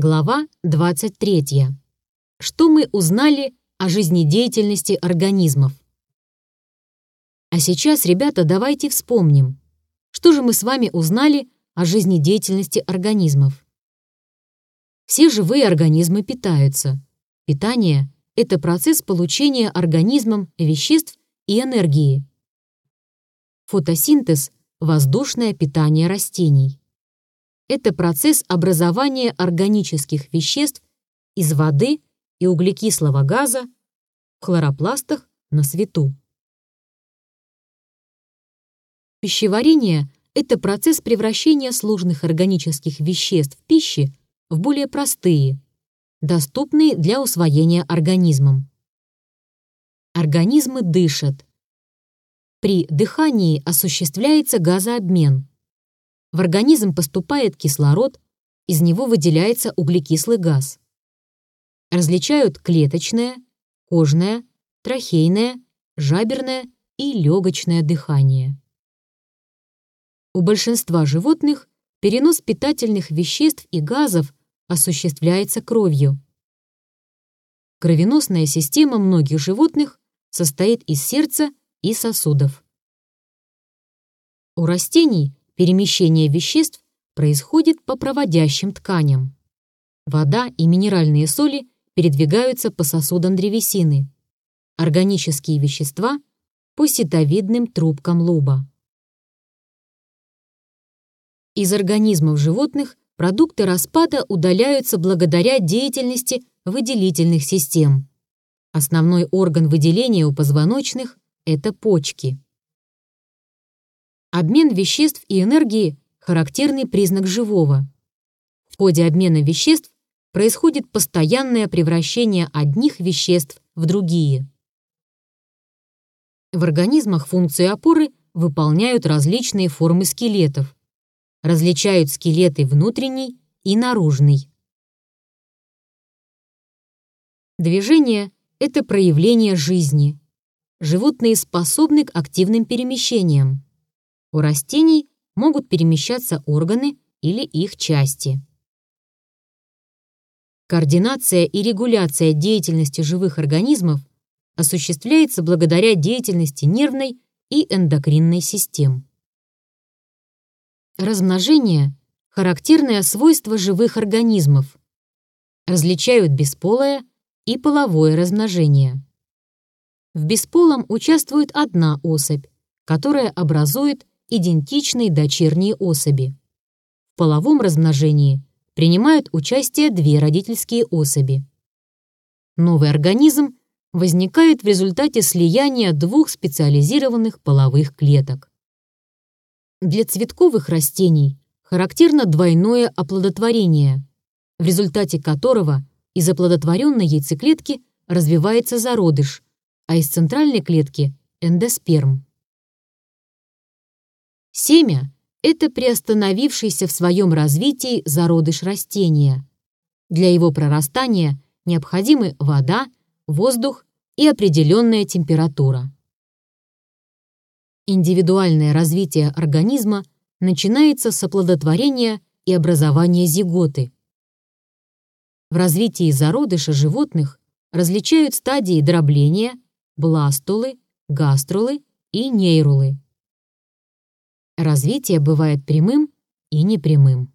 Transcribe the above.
Глава 23. Что мы узнали о жизнедеятельности организмов? А сейчас, ребята, давайте вспомним, что же мы с вами узнали о жизнедеятельности организмов. Все живые организмы питаются. Питание – это процесс получения организмом веществ и энергии. Фотосинтез – воздушное питание растений это процесс образования органических веществ из воды и углекислого газа в хлоропластах на свету. Пищеварение – это процесс превращения сложных органических веществ пищи в более простые, доступные для усвоения организмом. Организмы дышат. При дыхании осуществляется газообмен – в организм поступает кислород, из него выделяется углекислый газ. Различают клеточное, кожное, трахейное, жаберное и легочное дыхание. У большинства животных перенос питательных веществ и газов осуществляется кровью. Кровеносная система многих животных состоит из сердца и сосудов. У растений Перемещение веществ происходит по проводящим тканям. Вода и минеральные соли передвигаются по сосудам древесины. Органические вещества – по ситовидным трубкам луба. Из организмов животных продукты распада удаляются благодаря деятельности выделительных систем. Основной орган выделения у позвоночных – это почки. Обмен веществ и энергии – характерный признак живого. В ходе обмена веществ происходит постоянное превращение одних веществ в другие. В организмах функции опоры выполняют различные формы скелетов. Различают скелеты внутренний и наружный. Движение – это проявление жизни. Животные способны к активным перемещениям. У растений могут перемещаться органы или их части. Координация и регуляция деятельности живых организмов осуществляется благодаря деятельности нервной и эндокринной систем. Размножение – характерное свойство живых организмов. Различают бесполое и половое размножение. В бесполом участвует одна особь, которая образует идентичные дочерние особи. В половом размножении принимают участие две родительские особи. Новый организм возникает в результате слияния двух специализированных половых клеток. Для цветковых растений характерно двойное оплодотворение, в результате которого из оплодотворенной яйцеклетки развивается зародыш, а из центральной клетки – эндосперм. Семя – это приостановившийся в своем развитии зародыш растения. Для его прорастания необходимы вода, воздух и определенная температура. Индивидуальное развитие организма начинается с оплодотворения и образования зиготы. В развитии зародыша животных различают стадии дробления, бластулы, гаструлы и нейрулы. Развитие бывает прямым и непрямым.